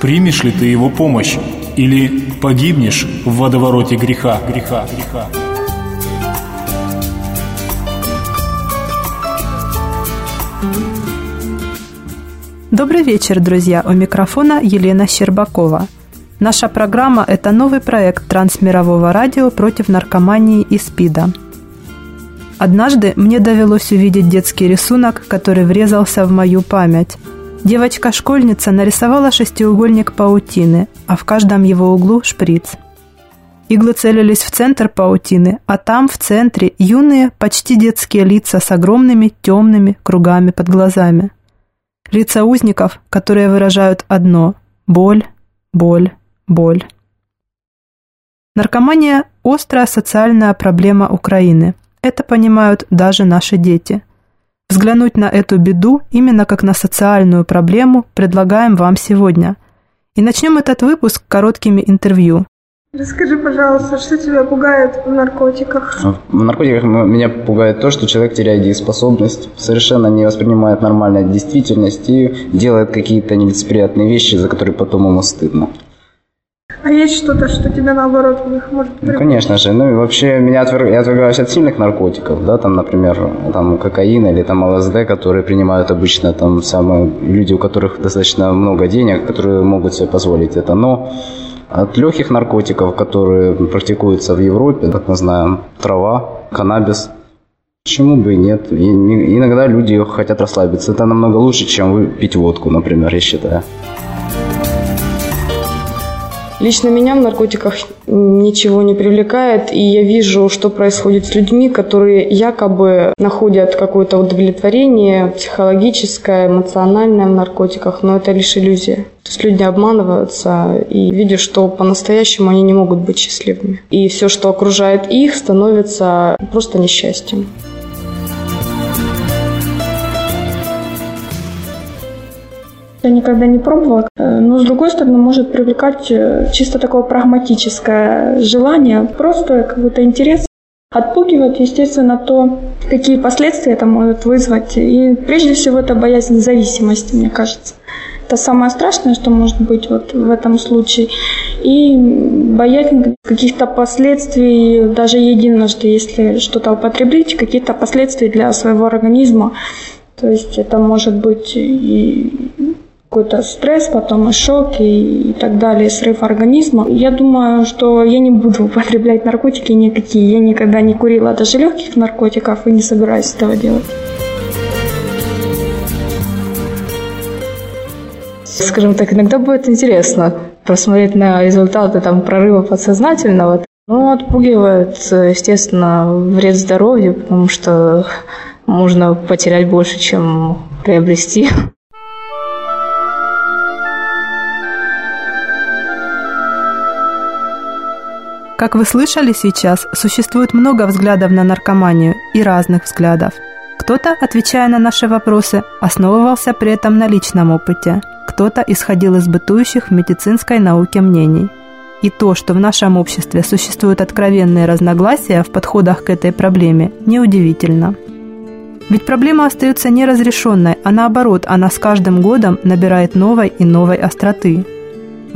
Примешь ли ты его помощь или погибнешь в водовороте греха, греха, греха. Добрый вечер, друзья! У микрофона Елена Щербакова. Наша программа – это новый проект Трансмирового радио против наркомании и СПИДа. Однажды мне довелось увидеть детский рисунок, который врезался в мою память. Девочка-школьница нарисовала шестиугольник паутины, а в каждом его углу – шприц. Иглы целились в центр паутины, а там, в центре, юные, почти детские лица с огромными темными кругами под глазами – Лица узников, которые выражают одно – боль, боль, боль. Наркомания – острая социальная проблема Украины. Это понимают даже наши дети. Взглянуть на эту беду именно как на социальную проблему предлагаем вам сегодня. И начнем этот выпуск короткими интервью. Расскажи, пожалуйста, что тебя пугает в наркотиках? В наркотиках меня пугает то, что человек теряет дееспособность, совершенно не воспринимает нормальную действительность и делает какие-то нелицеприятные вещи, за которые потом ему стыдно. А есть что-то, что тебя наоборот может Ну, конечно же. Ну и вообще меня отверг... я отвергаюсь от сильных наркотиков, да, там, например, там кокаин или там ЛСД, которые принимают обычно там самые люди, у которых достаточно много денег, которые могут себе позволить это. Но от легких наркотиков, которые практикуются в Европе, как мы знаем, трава, каннабис. Почему бы и нет? И иногда люди хотят расслабиться. Это намного лучше, чем пить водку, например, я считаю. Лично меня в наркотиках ничего не привлекает, и я вижу, что происходит с людьми, которые якобы находят какое-то удовлетворение психологическое, эмоциональное в наркотиках, но это лишь иллюзия. То есть люди обманываются и видят, что по-настоящему они не могут быть счастливыми. И все, что окружает их, становится просто несчастьем. Я никогда не пробовала, э, но с другой стороны может привлекать э, чисто такое прагматическое желание, просто какой-то интерес. Отпугивает, естественно, то, какие последствия это может вызвать. И прежде всего это боязнь зависимости, мне кажется. Это самое страшное, что может быть вот в этом случае. И боязнь каких-то последствий, даже единожды, если что-то употребить, какие-то последствия для своего организма. То есть это может быть и какой-то стресс, потом и шок и, так далее, срыв организма. Я думаю, что я не буду употреблять наркотики никакие. Я никогда не курила даже легких наркотиков и не собираюсь этого делать. Скажем так, иногда будет интересно просмотреть на результаты там, прорыва подсознательного. Ну, отпугивает, естественно, вред здоровью, потому что можно потерять больше, чем приобрести. Как вы слышали сейчас, существует много взглядов на наркоманию и разных взглядов. Кто-то, отвечая на наши вопросы, основывался при этом на личном опыте, кто-то исходил из бытующих в медицинской науке мнений. И то, что в нашем обществе существуют откровенные разногласия в подходах к этой проблеме, неудивительно. Ведь проблема остается неразрешенной, а наоборот, она с каждым годом набирает новой и новой остроты.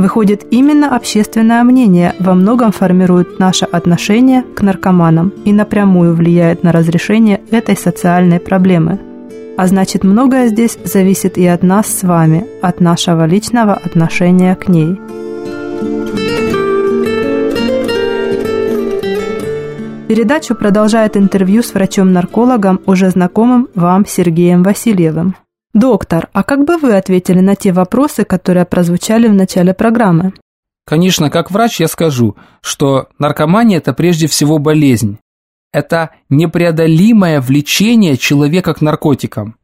Выходит, именно общественное мнение во многом формирует наше отношение к наркоманам и напрямую влияет на разрешение этой социальной проблемы. А значит, многое здесь зависит и от нас с вами, от нашего личного отношения к ней. Передачу продолжает интервью с врачом-наркологом, уже знакомым вам Сергеем Васильевым. Доктор, а как бы вы ответили на те вопросы, которые прозвучали в начале программы? Конечно, как врач я скажу, что наркомания – это прежде всего болезнь. Это непреодолимое влечение человека к наркотикам.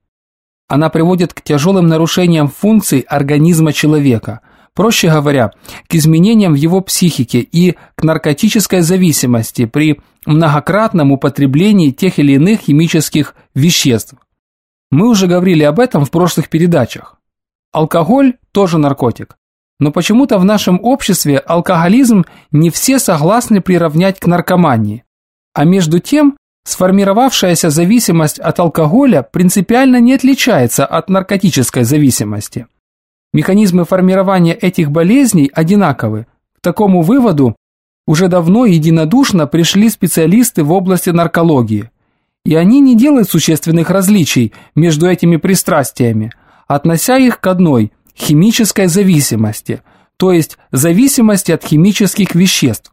Она приводит к тяжелым нарушениям функций организма человека, проще говоря, к изменениям в его психике и к наркотической зависимости при многократном употреблении тех или иных химических веществ. Мы уже говорили об этом в прошлых передачах. Алкоголь тоже наркотик. Но почему-то в нашем обществе алкоголизм не все согласны приравнять к наркомании. А между тем, сформировавшаяся зависимость от алкоголя принципиально не отличается от наркотической зависимости. Механизмы формирования этих болезней одинаковы. К такому выводу уже давно единодушно пришли специалисты в области наркологии – и они не делают существенных различий между этими пристрастиями, относя их к одной – химической зависимости, то есть зависимости от химических веществ.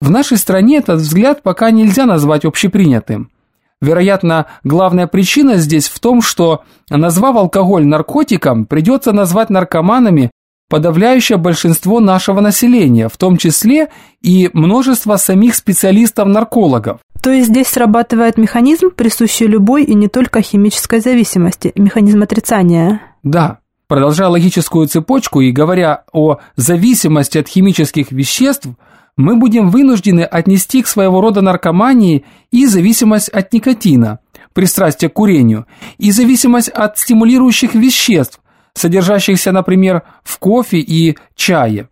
В нашей стране этот взгляд пока нельзя назвать общепринятым. Вероятно, главная причина здесь в том, что, назвав алкоголь наркотиком, придется назвать наркоманами подавляющее большинство нашего населения, в том числе и множество самих специалистов-наркологов. То есть здесь срабатывает механизм, присущий любой и не только химической зависимости, механизм отрицания. Да. Продолжая логическую цепочку и говоря о зависимости от химических веществ, мы будем вынуждены отнести к своего рода наркомании и зависимость от никотина, пристрастие к курению, и зависимость от стимулирующих веществ, содержащихся, например, в кофе и чае.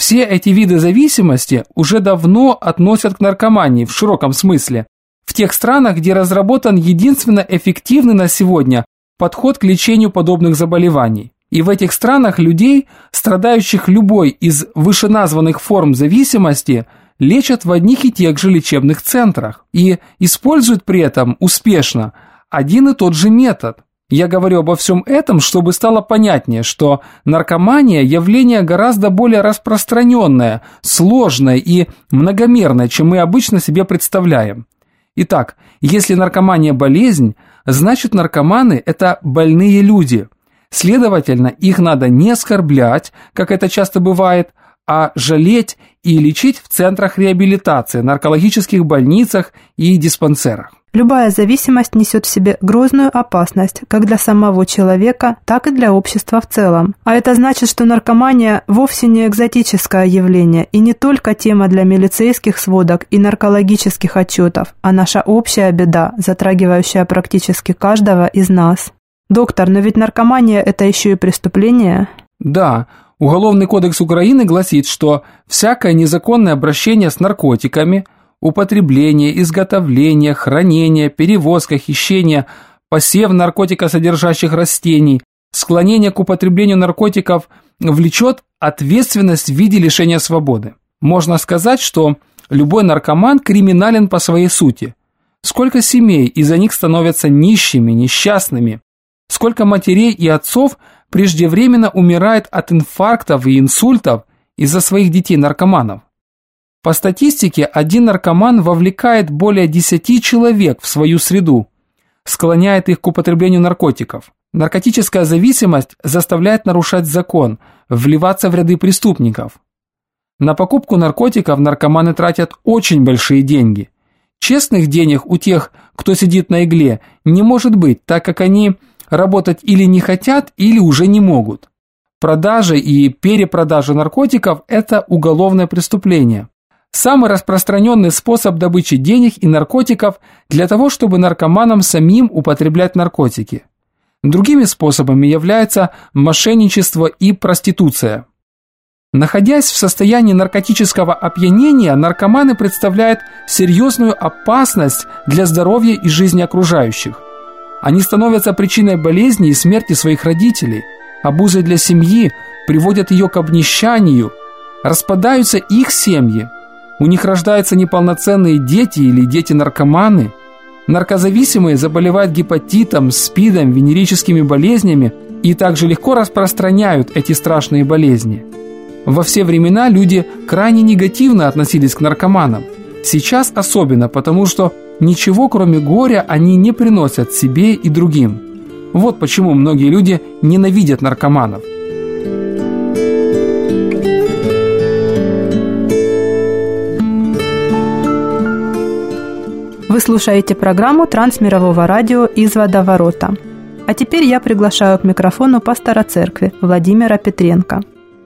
Все эти виды зависимости уже давно относят к наркомании в широком смысле. В тех странах, где разработан единственно эффективный на сегодня подход к лечению подобных заболеваний. И в этих странах людей, страдающих любой из вышеназванных форм зависимости, лечат в одних и тех же лечебных центрах и используют при этом успешно один и тот же метод – я говорю обо всем этом, чтобы стало понятнее, что наркомания – явление гораздо более распространенное, сложное и многомерное, чем мы обычно себе представляем. Итак, если наркомания – болезнь, значит наркоманы – это больные люди. Следовательно, их надо не оскорблять, как это часто бывает, а жалеть и лечить в центрах реабилитации, наркологических больницах и диспансерах. Любая зависимость несет в себе грозную опасность как для самого человека, так и для общества в целом. А это значит, что наркомания вовсе не экзотическое явление и не только тема для милицейских сводок и наркологических отчетов, а наша общая беда, затрагивающая практически каждого из нас. Доктор, но ведь наркомания – это еще и преступление? Да, Уголовный кодекс Украины гласит, что всякое незаконное обращение с наркотиками – употребление, изготовление, хранение, перевозка, хищение, посев наркотикосодержащих растений, склонение к употреблению наркотиков влечет ответственность в виде лишения свободы. Можно сказать, что любой наркоман криминален по своей сути. Сколько семей из-за них становятся нищими, несчастными, сколько матерей и отцов преждевременно умирает от инфарктов и инсультов из-за своих детей-наркоманов. По статистике, один наркоман вовлекает более 10 человек в свою среду, склоняет их к употреблению наркотиков. Наркотическая зависимость заставляет нарушать закон, вливаться в ряды преступников. На покупку наркотиков наркоманы тратят очень большие деньги. Честных денег у тех, кто сидит на игле, не может быть, так как они работать или не хотят, или уже не могут. Продажа и перепродажа наркотиков – это уголовное преступление. Самый распространенный способ добычи денег и наркотиков для того, чтобы наркоманам самим употреблять наркотики. Другими способами являются мошенничество и проституция. Находясь в состоянии наркотического опьянения, наркоманы представляют серьезную опасность для здоровья и жизни окружающих. Они становятся причиной болезни и смерти своих родителей, обузой для семьи, приводят ее к обнищанию, распадаются их семьи, у них рождаются неполноценные дети или дети-наркоманы, наркозависимые заболевают гепатитом, спидом, венерическими болезнями и также легко распространяют эти страшные болезни. Во все времена люди крайне негативно относились к наркоманам. Сейчас особенно, потому что ничего кроме горя они не приносят себе и другим. Вот почему многие люди ненавидят наркоманов. Вы слушаете программу Трансмирового радио из Водоворота. А теперь я приглашаю к микрофону пастора церкви Владимира Петренко.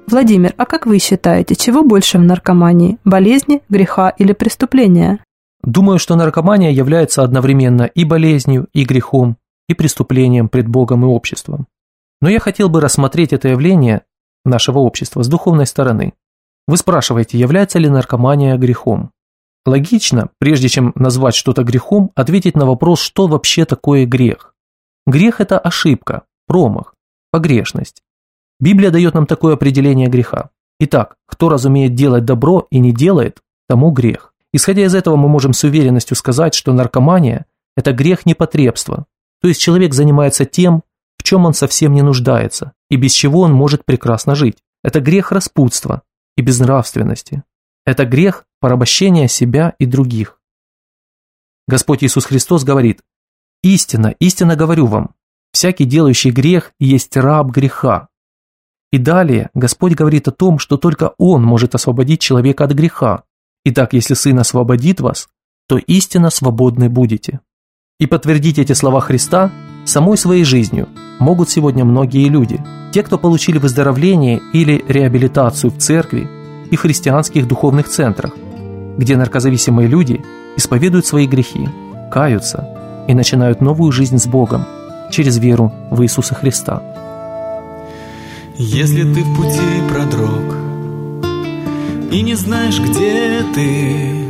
Владимир, а как вы считаете, чего больше в наркомании – болезни, греха или преступления? Думаю, что наркомания является одновременно и болезнью, и грехом, и преступлением пред Богом и обществом. Но я хотел бы рассмотреть это явление нашего общества с духовной стороны. Вы спрашиваете, является ли наркомания грехом? Логично, прежде чем назвать что-то грехом, ответить на вопрос, что вообще такое грех. Грех – это ошибка, промах, погрешность. Библия дает нам такое определение греха. Итак, кто разумеет делать добро и не делает, тому грех. Исходя из этого, мы можем с уверенностью сказать, что наркомания – это грех непотребства, то есть человек занимается тем, в чем он совсем не нуждается, и без чего он может прекрасно жить. Это грех распутства и безнравственности. Это грех порабощения себя и других. Господь Иисус Христос говорит, «Истинно, истинно говорю вам, всякий делающий грех есть раб греха». И далее Господь говорит о том, что только Он может освободить человека от греха. Итак, если Сын освободит вас, то истинно свободны будете. И подтвердить эти слова Христа самой своей жизнью могут сегодня многие люди. Те, кто получили выздоровление или реабилитацию в церкви и христианских духовных центрах, где наркозависимые люди исповедуют свои грехи, каются и начинают новую жизнь с Богом через веру в Иисуса Христа. Если ты в пути продрог и не знаешь, где ты,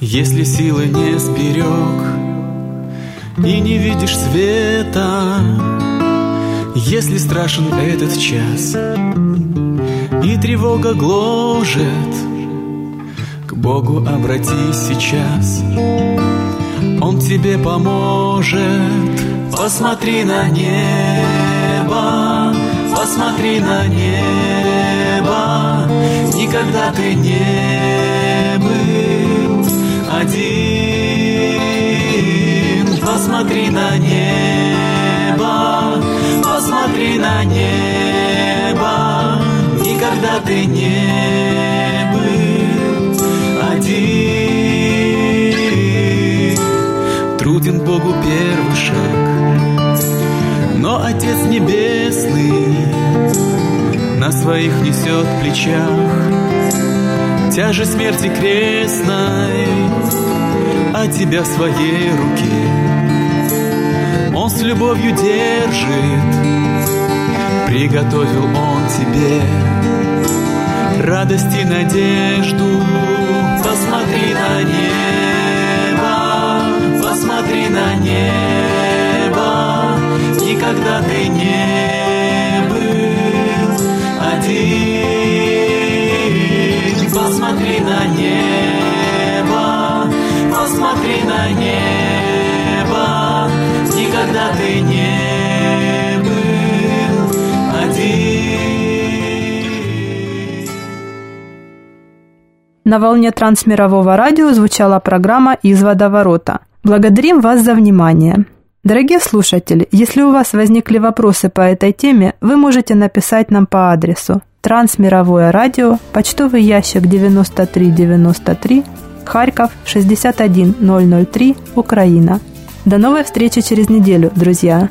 если силы не сберег и не видишь света, если страшен этот час и тревога гложет – Богу обратись сейчас, Он тебе поможет. Посмотри на небо, посмотри на небо, никогда ты не был один. Посмотри на небо, посмотри на небо, никогда ты не был один. Труден Богу первый шаг, но Отец Небесный на своих несет плечах тяжесть смерти крестной, а тебя в своей руке. Он с любовью держит, приготовил Он тебе радость и надежду. Посмотри на небо, посмотри на небо, никогда ты не был один. Посмотри на небо, посмотри на небо, На волне трансмирового радио звучала программа «Из водоворота». Благодарим вас за внимание. Дорогие слушатели, если у вас возникли вопросы по этой теме, вы можете написать нам по адресу Трансмировое радио, почтовый ящик 9393, Харьков 61003, Украина. До новой встречи через неделю, друзья!